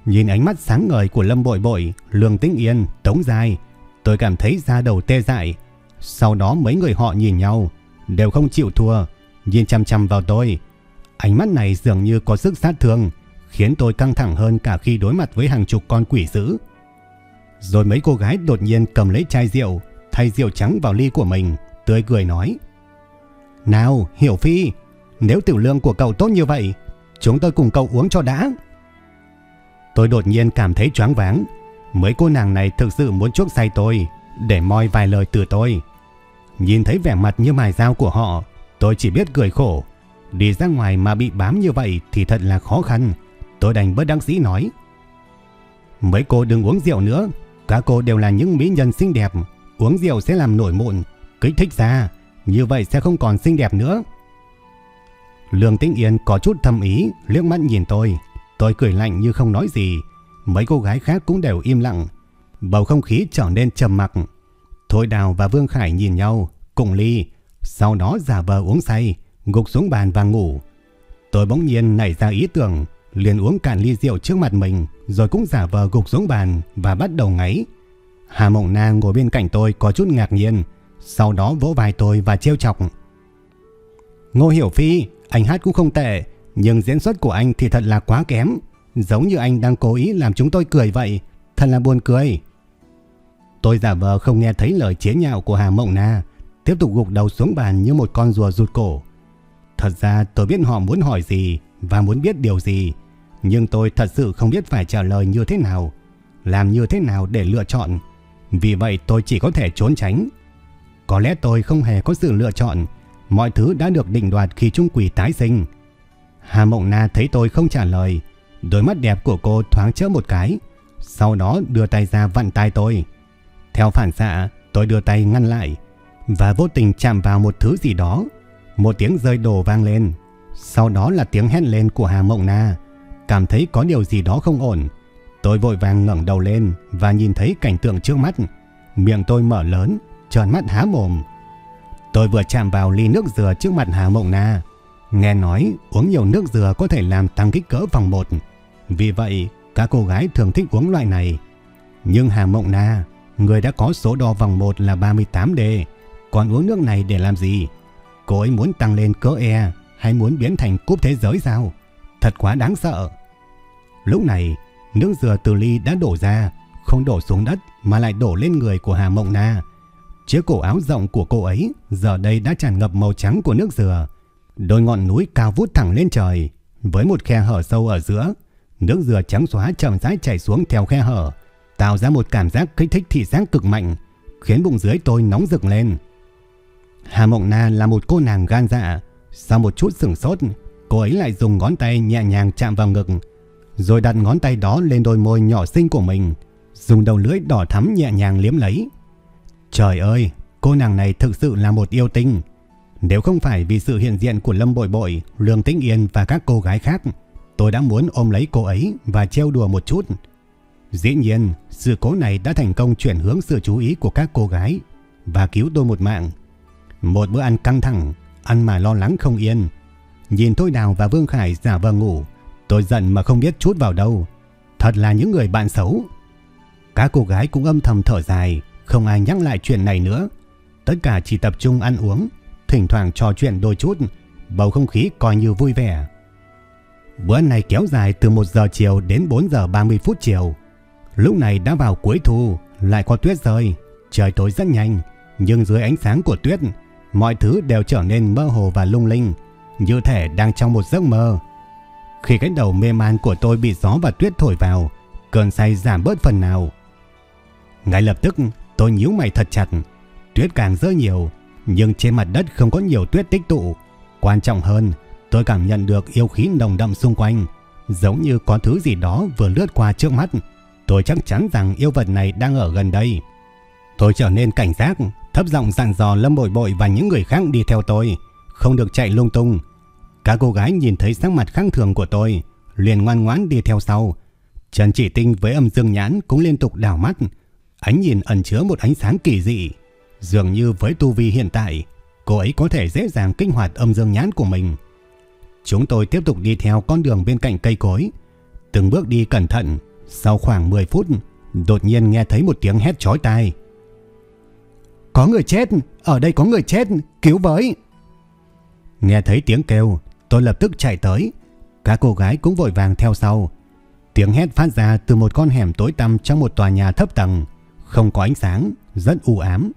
Nhìn ánh mắt sáng ngời của Lâm Bội Bội, Lương Tĩnh Yên, Tống Dài, tôi cảm thấy da đầu tê dại. Sau đó mấy người họ nhìn nhau, đều không chịu thua, nhìn chăm chăm vào tôi. Ánh mắt này dường như có sức sát thương, khiến tôi căng thẳng hơn cả khi đối mặt với hàng chục con quỷ dữ. Rồi mấy cô gái đột nhiên cầm lấy chai rượu, thay rượu trắng vào ly của mình, tươi cười nói. Nào, Hiểu Phi, nếu tiểu lương của cậu tốt như vậy, chúng tôi cùng cậu uống cho đã. Tôi đột nhiên cảm thấy choáng váng. Mấy cô nàng này thực sự muốn chuốc say tôi, để moi vài lời từ tôi. Nhìn thấy vẻ mặt như mài dao của họ, tôi chỉ biết cười khổ. Đi ra ngoài mà bị bám như vậy thì thật là khó khăn. Tôi đành bất đắc dĩ nói. Mấy cô đừng uống rượu nữa. Các cô đều là những mỹ nhân xinh đẹp. Uống rượu sẽ làm nổi mụn, kích thích ra. Như vậy sẽ không còn xinh đẹp nữa. Lương Tĩnh Yên có chút thâm ý, liếc mắt nhìn tôi. Tôi cười lạnh như không nói gì. Mấy cô gái khác cũng đều im lặng. Bầu không khí trở nên trầm mặc. Thôi Đào và Vương Khải nhìn nhau, cùng ly. Sau đó giả vờ uống say, gục xuống bàn và ngủ. Tôi bỗng nhiên nảy ra ý tưởng, liền uống cạn ly rượu trước mặt mình, rồi cũng giả vờ gục xuống bàn và bắt đầu ngáy. Hà Mộng Na ngồi bên cạnh tôi có chút ngạc nhiên, sau đó vỗ vai tôi và trêu chọc. Ngô Hiểu Phi, anh hát cũng không tệ, nhưng diễn xuất của anh thì thật là quá kém. Giống như anh đang cố ý làm chúng tôi cười vậy, thật là buồn cười. Tôi giả vờ không nghe thấy lời chế nhạo của Hà Mộng Na, tiếp tục gục đầu xuống bàn như một con rùa rụt cổ. Thật ra tôi biết họ muốn hỏi gì và muốn biết điều gì, nhưng tôi thật sự không biết phải trả lời như thế nào, làm như thế nào để lựa chọn. Vì vậy tôi chỉ có thể trốn tránh. Có lẽ tôi không hề có sự lựa chọn, mọi thứ đã được định đoạt khi trung quỷ tái sinh. Hà Mộng Na thấy tôi không trả lời, đôi mắt đẹp của cô thoáng chớp một cái, sau đó đưa tay ra vặn tay tôi. Theo phản xạ, tôi đưa tay ngăn lại và vô tình chạm vào một thứ gì đó. Một tiếng rơi đổ vang lên, sau đó là tiếng hét lên của Hà Mộng Na. Cảm thấy có điều gì đó không ổn, tôi vội vàng ngẩng đầu lên và nhìn thấy cảnh tượng trước mắt. Miệng tôi mở lớn, tròn mắt há mồm. Tôi vừa chạm vào ly nước dừa trước mặt Hà Mộng Na. Nghe nói uống nhiều nước dừa có thể làm tăng kích cỡ vòng một. Vì vậy, các cô gái thường thích uống loại này. Nhưng Hà Mộng Na Người đã có số đo vòng 1 là 38D, còn uống nước này để làm gì? Cô ấy muốn tăng lên cỡ E hay muốn biến thành cúp thế giới sao? Thật quá đáng sợ. Lúc này, nước dừa từ ly đã đổ ra, không đổ xuống đất mà lại đổ lên người của Hà Mộng Na. Chiếc cổ áo rộng của cô ấy giờ đây đã tràn ngập màu trắng của nước dừa. Đôi ngọn núi cao vút thẳng lên trời, với một khe hở sâu ở giữa. Nước dừa trắng xóa chậm rãi chảy xuống theo khe hở tạo ra một cảm giác kích thích thị giác cực mạnh, khiến bụng dưới tôi nóng rực lên. Hà Mộng Na là một cô nàng gan dạ, sau một chút sửng sốt, cô ấy lại dùng ngón tay nhẹ nhàng chạm vào ngực, rồi đặt ngón tay đó lên đôi môi nhỏ xinh của mình, dùng đầu lưỡi đỏ thắm nhẹ nhàng liếm lấy. Trời ơi, cô nàng này thực sự là một yêu tinh. Nếu không phải vì sự hiện diện của Lâm Bội Bội, Lương Tĩnh Yên và các cô gái khác, tôi đã muốn ôm lấy cô ấy và trêu đùa một chút. Dĩ nhiên, sự cố này đã thành công chuyển hướng sự chú ý của các cô gái và cứu tôi một mạng. Một bữa ăn căng thẳng, ăn mà lo lắng không yên. Nhìn Thôi Đào và Vương Khải giả vờ ngủ, tôi giận mà không biết chút vào đâu. Thật là những người bạn xấu. Các cô gái cũng âm thầm thở dài, không ai nhắc lại chuyện này nữa. Tất cả chỉ tập trung ăn uống, thỉnh thoảng trò chuyện đôi chút, bầu không khí coi như vui vẻ. Bữa này kéo dài từ 1 giờ chiều đến 4 giờ 30 phút chiều. Lúc này đã vào cuối thu, lại có tuyết rơi, trời tối rất nhanh, nhưng dưới ánh sáng của tuyết, mọi thứ đều trở nên mơ hồ và lung linh, như thể đang trong một giấc mơ. Khi cái đầu mê man của tôi bị gió và tuyết thổi vào, cơn say giảm bớt phần nào. Ngay lập tức, tôi nhíu mày thật chặt, tuyết càng rơi nhiều, nhưng trên mặt đất không có nhiều tuyết tích tụ. Quan trọng hơn, tôi cảm nhận được yêu khí nồng đậm xung quanh, giống như có thứ gì đó vừa lướt qua trước mắt. Tôi chắc chắn rằng yêu vật này đang ở gần đây. Tôi trở nên cảnh giác, thấp giọng dặn dò Lâm Bội Bội và những người khác đi theo tôi, không được chạy lung tung. Các cô gái nhìn thấy sắc mặt khác thường của tôi, liền ngoan ngoãn đi theo sau. Trần Chỉ Tinh với âm dương nhãn cũng liên tục đảo mắt, ánh nhìn ẩn chứa một ánh sáng kỳ dị. Dường như với tu vi hiện tại, cô ấy có thể dễ dàng kích hoạt âm dương nhãn của mình. Chúng tôi tiếp tục đi theo con đường bên cạnh cây cối, từng bước đi cẩn thận, sau khoảng 10 phút, đột nhiên nghe thấy một tiếng hét chói tai. Có người chết, ở đây có người chết, cứu với. Nghe thấy tiếng kêu, tôi lập tức chạy tới. Các cô gái cũng vội vàng theo sau. Tiếng hét phát ra từ một con hẻm tối tăm trong một tòa nhà thấp tầng, không có ánh sáng, rất u ám.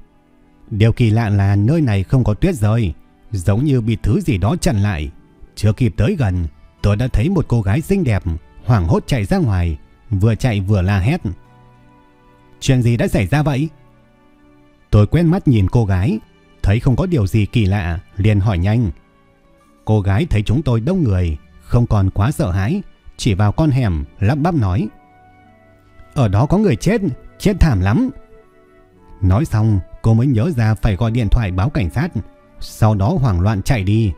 Điều kỳ lạ là nơi này không có tuyết rơi, giống như bị thứ gì đó chặn lại. Chưa kịp tới gần, tôi đã thấy một cô gái xinh đẹp hoảng hốt chạy ra ngoài, vừa chạy vừa la hét. Chuyện gì đã xảy ra vậy? Tôi quen mắt nhìn cô gái, thấy không có điều gì kỳ lạ, liền hỏi nhanh. Cô gái thấy chúng tôi đông người, không còn quá sợ hãi, chỉ vào con hẻm lắp bắp nói. Ở đó có người chết, chết thảm lắm. Nói xong, cô mới nhớ ra phải gọi điện thoại báo cảnh sát, sau đó hoảng loạn chạy đi.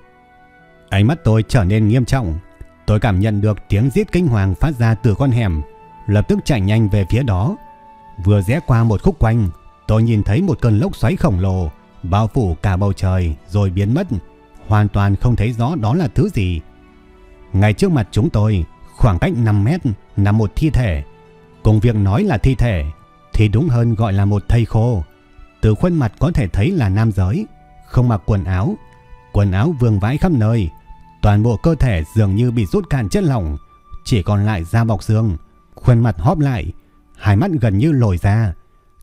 Ánh mắt tôi trở nên nghiêm trọng, tôi cảm nhận được tiếng giết kinh hoàng phát ra từ con hẻm, lập tức chạy nhanh về phía đó. Vừa rẽ qua một khúc quanh, tôi nhìn thấy một cơn lốc xoáy khổng lồ bao phủ cả bầu trời rồi biến mất, hoàn toàn không thấy rõ đó là thứ gì. Ngay trước mặt chúng tôi, khoảng cách 5 mét nằm một thi thể. Cùng việc nói là thi thể thì đúng hơn gọi là một thây khô. Từ khuôn mặt có thể thấy là nam giới, không mặc quần áo, quần áo vương vãi khắp nơi, toàn bộ cơ thể dường như bị rút cạn chất lỏng, chỉ còn lại da bọc xương, khuôn mặt hóp lại, hai mắt gần như lồi ra,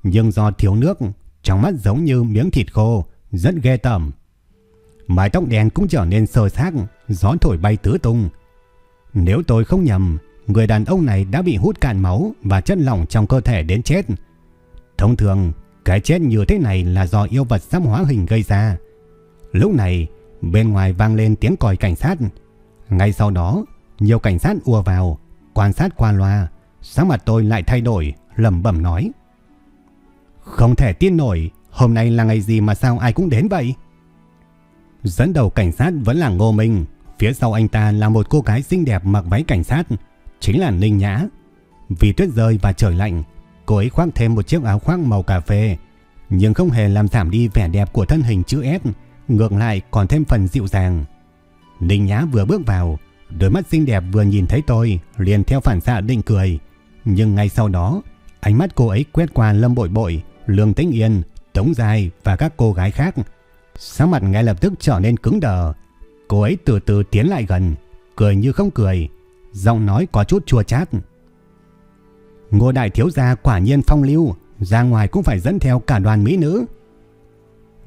nhưng do thiếu nước, trong mắt giống như miếng thịt khô, rất ghê tởm. Mái tóc đen cũng trở nên sơ xác, gió thổi bay tứ tung. Nếu tôi không nhầm, người đàn ông này đã bị hút cạn máu và chất lỏng trong cơ thể đến chết. Thông thường, cái chết như thế này là do yêu vật xăm hóa hình gây ra. Lúc này, bên ngoài vang lên tiếng còi cảnh sát. Ngay sau đó, nhiều cảnh sát ùa vào, quan sát qua loa. Sắc mặt tôi lại thay đổi, lẩm bẩm nói. Không thể tin nổi, hôm nay là ngày gì mà sao ai cũng đến vậy? Dẫn đầu cảnh sát vẫn là Ngô Minh, phía sau anh ta là một cô gái xinh đẹp mặc váy cảnh sát, chính là Ninh Nhã. Vì tuyết rơi và trời lạnh, cô ấy khoác thêm một chiếc áo khoác màu cà phê, nhưng không hề làm giảm đi vẻ đẹp của thân hình chữ S, ngược lại còn thêm phần dịu dàng. Ninh Nhã vừa bước vào, đôi mắt xinh đẹp vừa nhìn thấy tôi, liền theo phản xạ định cười, nhưng ngay sau đó, ánh mắt cô ấy quét qua Lâm Bội Bội, Lương Tĩnh Yên, Tống Dài và các cô gái khác sáng mặt ngay lập tức trở nên cứng đờ. Cô ấy từ từ tiến lại gần, cười như không cười, giọng nói có chút chua chát. Ngô đại thiếu gia quả nhiên phong lưu, ra ngoài cũng phải dẫn theo cả đoàn mỹ nữ.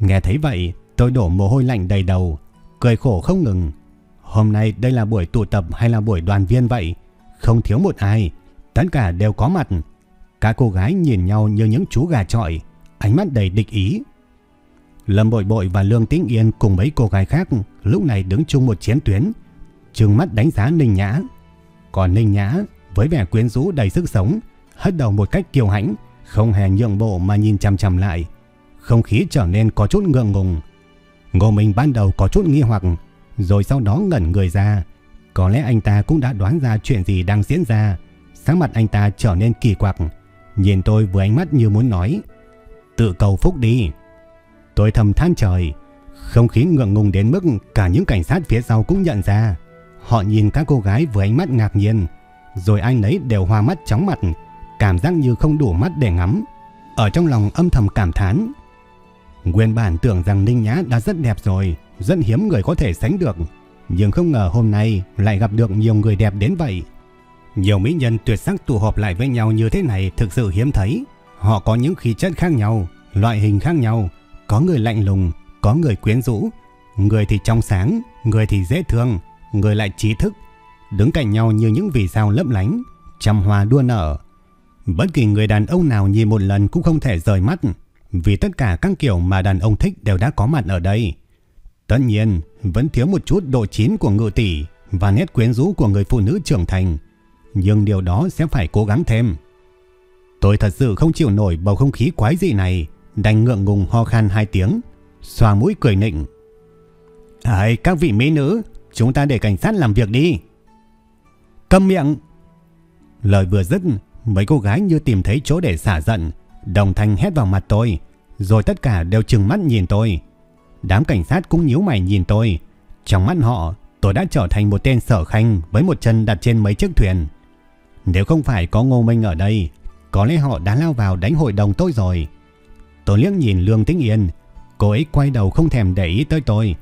Nghe thấy vậy, tôi đổ mồ hôi lạnh đầy đầu, cười khổ không ngừng. Hôm nay đây là buổi tụ tập hay là buổi đoàn viên vậy? Không thiếu một ai, tất cả đều có mặt. Các cô gái nhìn nhau như những chú gà trọi, ánh mắt đầy địch ý. Lâm Bội Bội và Lương Tĩnh Yên cùng mấy cô gái khác lúc này đứng chung một chiến tuyến, trừng mắt đánh giá Ninh Nhã. Còn Ninh Nhã với vẻ quyến rũ đầy sức sống, hất đầu một cách kiêu hãnh, không hề nhượng bộ mà nhìn chằm chằm lại. Không khí trở nên có chút ngượng ngùng. Ngô Minh ban đầu có chút nghi hoặc, rồi sau đó ngẩn người ra. Có lẽ anh ta cũng đã đoán ra chuyện gì đang diễn ra. Sáng mặt anh ta trở nên kỳ quặc, nhìn tôi với ánh mắt như muốn nói. Tự cầu phúc đi. Tôi thầm than trời. Không khí ngượng ngùng đến mức cả những cảnh sát phía sau cũng nhận ra. Họ nhìn các cô gái với ánh mắt ngạc nhiên. Rồi anh ấy đều hoa mắt chóng mặt. Cảm giác như không đủ mắt để ngắm. Ở trong lòng âm thầm cảm thán. Nguyên bản tưởng rằng Ninh Nhã đã rất đẹp rồi. Rất hiếm người có thể sánh được. Nhưng không ngờ hôm nay lại gặp được nhiều người đẹp đến vậy. Nhiều mỹ nhân tuyệt sắc tụ họp lại với nhau như thế này thực sự hiếm thấy. Họ có những khí chất khác nhau, loại hình khác nhau, có người lạnh lùng, có người quyến rũ, người thì trong sáng, người thì dễ thương, người lại trí thức, đứng cạnh nhau như những vì sao lấp lánh, trăm hoa đua nở. Bất kỳ người đàn ông nào nhìn một lần cũng không thể rời mắt, vì tất cả các kiểu mà đàn ông thích đều đã có mặt ở đây. Tất nhiên, vẫn thiếu một chút độ chín của ngự tỷ và nét quyến rũ của người phụ nữ trưởng thành, nhưng điều đó sẽ phải cố gắng thêm. Tôi thật sự không chịu nổi bầu không khí quái dị này, đành ngượng ngùng ho khan hai tiếng, xoa mũi cười nịnh. Ấy, các vị mỹ nữ, chúng ta để cảnh sát làm việc đi. Câm miệng! Lời vừa dứt, mấy cô gái như tìm thấy chỗ để xả giận, đồng thanh hét vào mặt tôi, rồi tất cả đều trừng mắt nhìn tôi. Đám cảnh sát cũng nhíu mày nhìn tôi. Trong mắt họ, tôi đã trở thành một tên sở khanh với một chân đặt trên mấy chiếc thuyền. Nếu không phải có Ngô Minh ở đây, có lẽ họ đã lao vào đánh hội đồng tôi rồi. Tôi liếc nhìn Lương Tĩnh Yên, cô ấy quay đầu không thèm để ý tới tôi.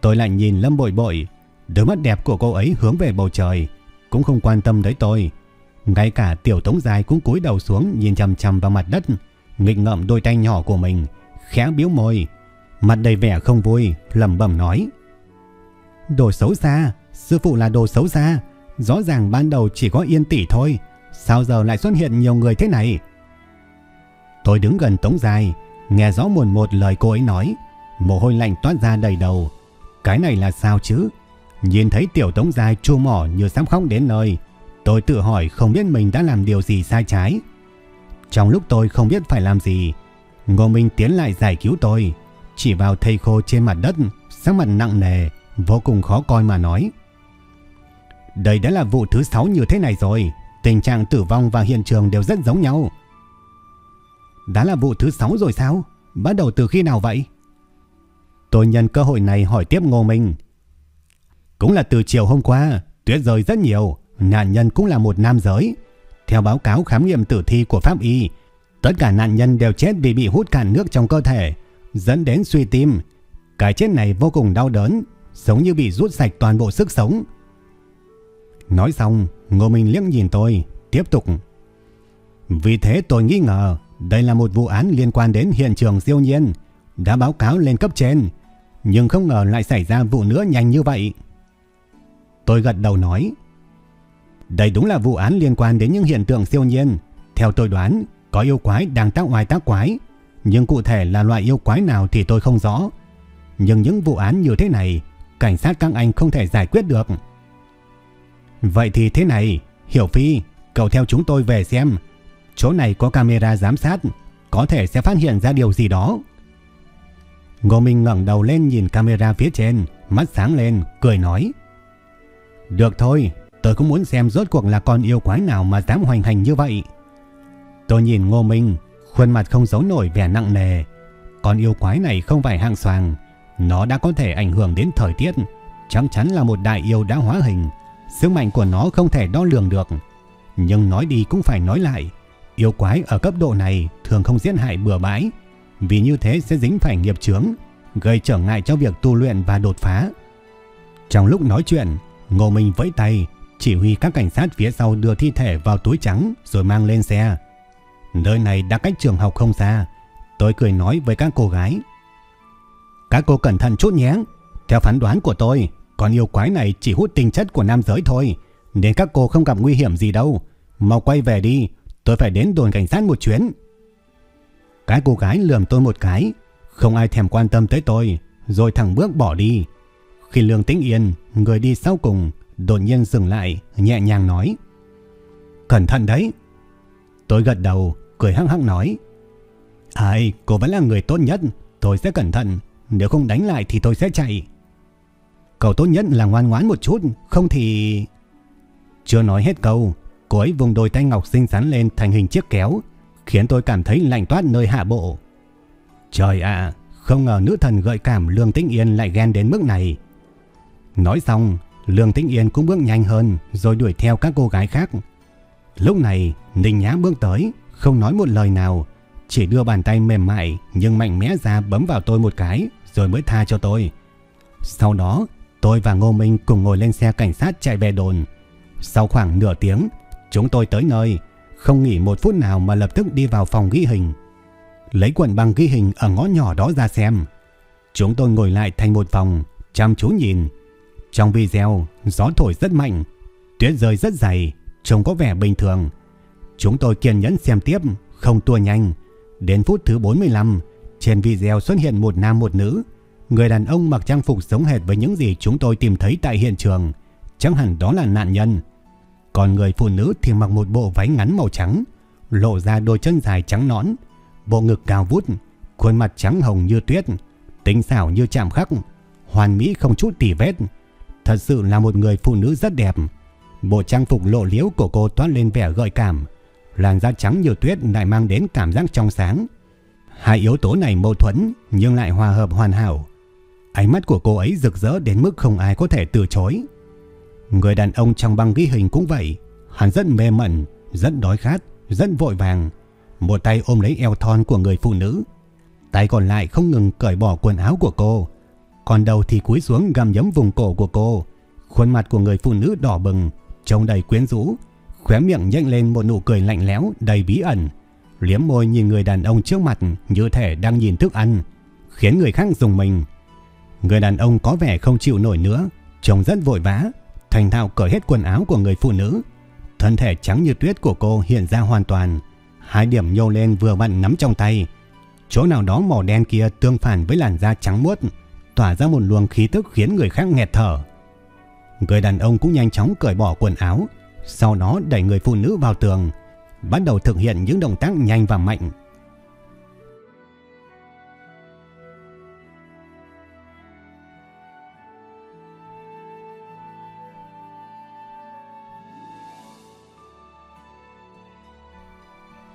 Tôi lại nhìn Lâm Bội Bội, đôi mắt đẹp của cô ấy hướng về bầu trời, cũng không quan tâm tới tôi. Ngay cả tiểu tống dài cũng cúi đầu xuống nhìn chằm chằm vào mặt đất, nghịch ngợm đôi tay nhỏ của mình, khẽ biếu môi, mặt đầy vẻ không vui, lẩm bẩm nói: "Đồ xấu xa, sư phụ là đồ xấu xa, rõ ràng ban đầu chỉ có Yên tỷ thôi, sao giờ lại xuất hiện nhiều người thế này?" Tôi đứng gần Tống Dài, nghe rõ muồn một lời cô ấy nói, mồ hôi lạnh toát ra đầy đầu. Cái này là sao chứ? Nhìn thấy tiểu Tống Dài chua mỏ như sắp khóc đến nơi, tôi tự hỏi không biết mình đã làm điều gì sai trái. Trong lúc tôi không biết phải làm gì, Ngô Minh tiến lại giải cứu tôi, chỉ vào thây khô trên mặt đất, sắc mặt nặng nề, vô cùng khó coi mà nói. Đây đã là vụ thứ 6 như thế này rồi, tình trạng tử vong và hiện trường đều rất giống nhau. Đã là vụ thứ 6 rồi sao? Bắt đầu từ khi nào vậy? Tôi nhân cơ hội này hỏi tiếp Ngô Minh. Cũng là từ chiều hôm qua, tuyết rơi rất nhiều, nạn nhân cũng là một nam giới. Theo báo cáo khám nghiệm tử thi của pháp y, tất cả nạn nhân đều chết vì bị hút cạn nước trong cơ thể, dẫn đến suy tim. Cái chết này vô cùng đau đớn, giống như bị rút sạch toàn bộ sức sống. Nói xong, Ngô Minh liếc nhìn tôi, tiếp tục. Vì thế tôi nghi ngờ đây là một vụ án liên quan đến hiện trường siêu nhiên, đã báo cáo lên cấp trên, nhưng không ngờ lại xảy ra vụ nữa nhanh như vậy. Tôi gật đầu nói, đây đúng là vụ án liên quan đến những hiện tượng siêu nhiên. Theo tôi đoán, có yêu quái đang tác oai tác quái, nhưng cụ thể là loại yêu quái nào thì tôi không rõ. Nhưng những vụ án như thế này, cảnh sát các anh không thể giải quyết được. Vậy thì thế này, Hiểu Phi, cậu theo chúng tôi về xem, chỗ này có camera giám sát, có thể sẽ phát hiện ra điều gì đó. Ngô Minh ngẩng đầu lên nhìn camera phía trên, mắt sáng lên, cười nói. Được thôi, tôi cũng muốn xem rốt cuộc là con yêu quái nào mà dám hoành hành như vậy. Tôi nhìn Ngô Minh, khuôn mặt không giấu nổi vẻ nặng nề. Con yêu quái này không phải hạng soàng, nó đã có thể ảnh hưởng đến thời tiết, chắc chắn là một đại yêu đã hóa hình. Sức mạnh của nó không thể đo lường được. Nhưng nói đi cũng phải nói lại, yêu quái ở cấp độ này thường không giết hại bừa bãi, vì như thế sẽ dính phải nghiệp chướng, gây trở ngại cho việc tu luyện và đột phá. Trong lúc nói chuyện, Ngô Minh vẫy tay, chỉ huy các cảnh sát phía sau đưa thi thể vào túi trắng rồi mang lên xe. Nơi này đã cách trường học không xa, tôi cười nói với các cô gái. Các cô cẩn thận chút nhé, theo phán đoán của tôi, con yêu quái này chỉ hút tinh chất của nam giới thôi, nên các cô không gặp nguy hiểm gì đâu. Mau quay về đi, tôi phải đến đồn cảnh sát một chuyến. Cái cô gái lườm tôi một cái, không ai thèm quan tâm tới tôi, rồi thẳng bước bỏ đi. Khi Lương Tĩnh Yên, người đi sau cùng, đột nhiên dừng lại, nhẹ nhàng nói. Cẩn thận đấy. Tôi gật đầu, cười hăng hăng nói. Ai, cô vẫn là người tốt nhất, tôi sẽ cẩn thận, nếu không đánh lại thì tôi sẽ chạy. Cậu tốt nhất là ngoan ngoãn một chút, không thì... Chưa nói hết câu, cuối vùng đôi tay ngọc xinh xắn lên thành hình chiếc kéo, khiến tôi cảm thấy lạnh toát nơi hạ bộ. Trời ạ, không ngờ nữ thần gợi cảm Lương Tĩnh Yên lại ghen đến mức này. Nói xong, Lương Tĩnh Yên cũng bước nhanh hơn rồi đuổi theo các cô gái khác. Lúc này, Ninh Nhã bước tới, không nói một lời nào, chỉ đưa bàn tay mềm mại nhưng mạnh mẽ ra bấm vào tôi một cái rồi mới tha cho tôi. Sau đó, tôi và Ngô Minh cùng ngồi lên xe cảnh sát chạy về đồn. Sau khoảng nửa tiếng, chúng tôi tới nơi, không nghỉ một phút nào mà lập tức đi vào phòng ghi hình. Lấy quần băng ghi hình ở ngõ nhỏ đó ra xem. Chúng tôi ngồi lại thành một phòng, chăm chú nhìn. Trong video, gió thổi rất mạnh, tuyết rơi rất dày, trông có vẻ bình thường. Chúng tôi kiên nhẫn xem tiếp, không tua nhanh. Đến phút thứ 45, trên video xuất hiện một nam một nữ. Người đàn ông mặc trang phục giống hệt với những gì chúng tôi tìm thấy tại hiện trường. Chắc hẳn đó là nạn nhân. Còn người phụ nữ thì mặc một bộ váy ngắn màu trắng, lộ ra đôi chân dài trắng nõn, bộ ngực cao vút, khuôn mặt trắng hồng như tuyết, tinh xảo như chạm khắc, hoàn mỹ không chút tỉ vết. Thật sự là một người phụ nữ rất đẹp. Bộ trang phục lộ liễu của cô toát lên vẻ gợi cảm, làn da trắng như tuyết lại mang đến cảm giác trong sáng. Hai yếu tố này mâu thuẫn nhưng lại hòa hợp hoàn hảo. Ánh mắt của cô ấy rực rỡ đến mức không ai có thể từ chối. Người đàn ông trong băng ghi hình cũng vậy, hắn rất mê mẩn, rất đói khát, rất vội vàng. Một tay ôm lấy eo thon của người phụ nữ, tay còn lại không ngừng cởi bỏ quần áo của cô. còn đầu thì cúi xuống gầm nhấm vùng cổ của cô. Khuôn mặt của người phụ nữ đỏ bừng, trông đầy quyến rũ, khóe miệng nhếch lên một nụ cười lạnh lẽo đầy bí ẩn, liếm môi nhìn người đàn ông trước mặt như thể đang nhìn thức ăn, khiến người khác dùng mình. Người đàn ông có vẻ không chịu nổi nữa, trông rất vội vã, thành thạo cởi hết quần áo của người phụ nữ. Thân thể trắng như tuyết của cô hiện ra hoàn toàn, hai điểm nhô lên vừa vặn nắm trong tay. Chỗ nào đó màu đen kia tương phản với làn da trắng muốt, tỏa ra một luồng khí tức khiến người khác nghẹt thở. Người đàn ông cũng nhanh chóng cởi bỏ quần áo, sau đó đẩy người phụ nữ vào tường, bắt đầu thực hiện những động tác nhanh và mạnh.